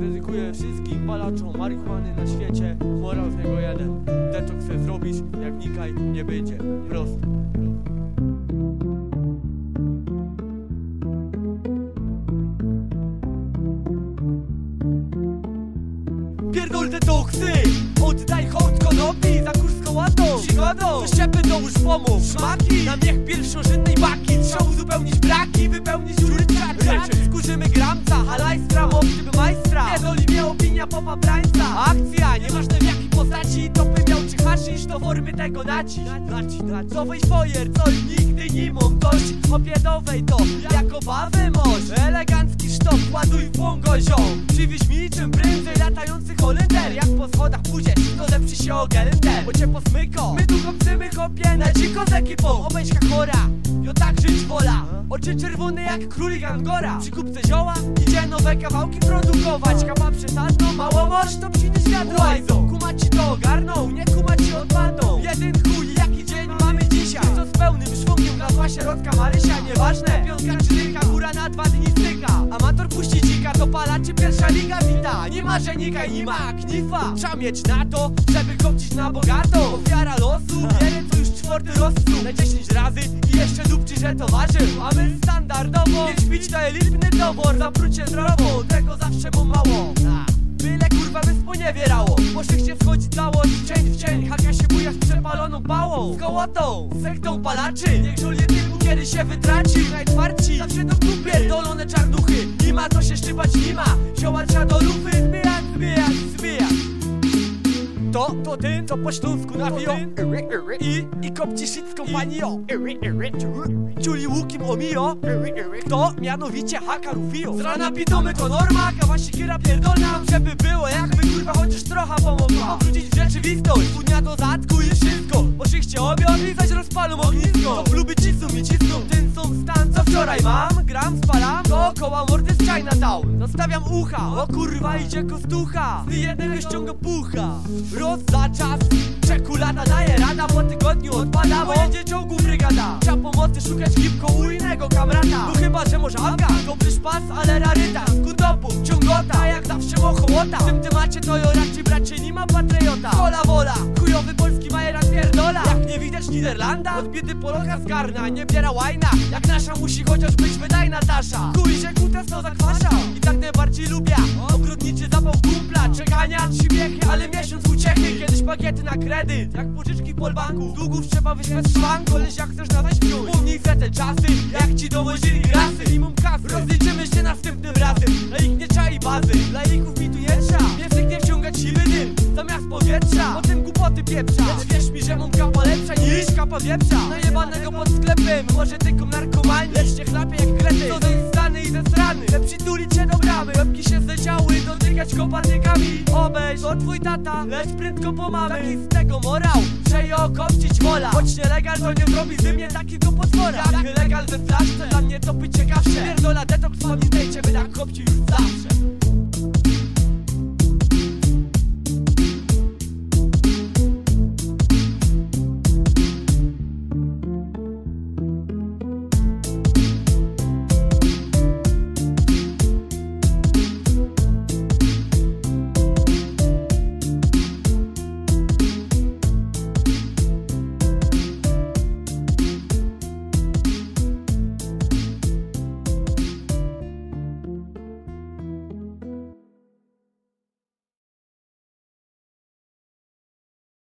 dedykuję wszystkim palaczom marihuany na świecie. Morał z niego jeden. Detoks se zrobisz, jak nikaj nie będzie. Prosto. Pierdol detoksy! Oddaj hołd konopi za kurs z kołatą Przygodą! To ściepy to już pomów Szmaki! Na miech pierwszorzędnej baki Trzeba uzupełnić braki Wypełnić dziury czat Skurzymy gramca opinia popa brańca Akcja! Nieważne w jakiej postaci To by miał czy haszysz To formy tego nacisk To weź fojer Co nigdy nie mam dość Opiedowej to Jako bawę moż Elegancki sztok Ładuj w błągo ziom Przywieź mi czym prędzej Latający Holender? Jak po schodach pójdziesz To lepszy się o gelender Bo cię posmyko. My tu kopcymy kopie Na dziko z ekipą. Obejśka chora Jo tak żyć wola Oczy czerwone jak królik Angora. Przy kupce zioła Idzie nowe kawałki produkować. Kapa przesadną Mało morz to przynieś wiadro Łajzą Kumaci to ogarną Nie kumaci odpadną Jeden chuj jaki dzień mamy dzisiaj? Co z pełnym szwungiem Nazwa środka Marysia Nieważne. Piątka czy dycha Góra na dwa dni styka Amator puści dzika To palaczy pierwsza liga wita Nie ma żenika i nie ma knifa. Trzeba mieć na to Żeby kopcić na bogato. Ofiara losu Wiele co już czwarty rozstrzał. Na 10 razy I jeszcze dupczy, że to ważył A my standardowo Nie śpić to elitny dobór Zaprócie zdrowo Tego zawsze mu mało. Byle kurwa by sponiewierało Po szychcie wchodzi całość Cień w cień. Haka się buja z przepaloną pałą. Z kołotą Sektą palaczy. Niech żul jedynku kiedy się wytraci. Najtwarci Zawsze do kupier Pierdolone czarnuchy. Nie ma co się szczypać nie ma Zioła do lufy to, ten, co po śląsku nawijo I, i kopci shit z kompanią Czuli łukim omijo To mianowicie haka Rufio. Z rana pitomy to norma, kawa siekiera pierdolna Żeby było jakby kurwa chociaż trochę pomogła. Obrócić w rzeczywistość, dnia do zatku i wszystko. Bo szychcie obiad i zaś rozpalą ognisko. To kluby cisną mi cisną, ten są stan co wczoraj mam. Gram, spalam, dookoła mordy z Chinatown Zostawiam ucha, o kurwa idzie kostucha Z jednego ściąga pucha. Roz za czas, czekolada daje rada. Po tygodniu odpada, bo jedzie czołgu brygada. Trzeba pomocy szukać gipko u innego kamrata. No chyba, że może Aga, dobry szpas, ale raryta. Skutopu, ciągota, jak zawsze mochołota. W tym temacie to jo raczej bracie nie ma patriota. Wola wola, chujowy polski majeran pierdola. Jak nie widać Niderlanda, od biedy Polocha zgarna. Nie biera łajna, jak nasza musi chociaż być wydajna tasza Chuj się kutas to I tak najbardziej lubię Ogrodniczy zapał kumpla, czekania, śmiechy, ale miesiąc uciechy Kiedyś pakiety na kredyt, jak pożyczki w polbanku Długów trzeba wyśmiać szwank, koleś jak chcesz nadać wziąć Pomnij se te czasy, jak ci dowodzili grasy Minimum kasy, rozliczymy się następnym razem Dla ich nie czai bazy, dla ichów mi tu trzeba. Piesek nie wciągać siły dym, zamiast powietrza. Potem głupoty pieprza, lecz wierz mi, że mam kapa lepsza niż kapa wieprza. Najebanego pod sklepem, może tylko narkomani Lecz nie chlapie twój tata Lecz prędko po mamy Taki z tego morał, że ją kopcić wola. Choć nielegal to nie zrobi ze mnie takiego potwora. Jak legal we flaszce, dla mnie to być ciekawsze Pierdola detoks, mam by na kopci już zawsze.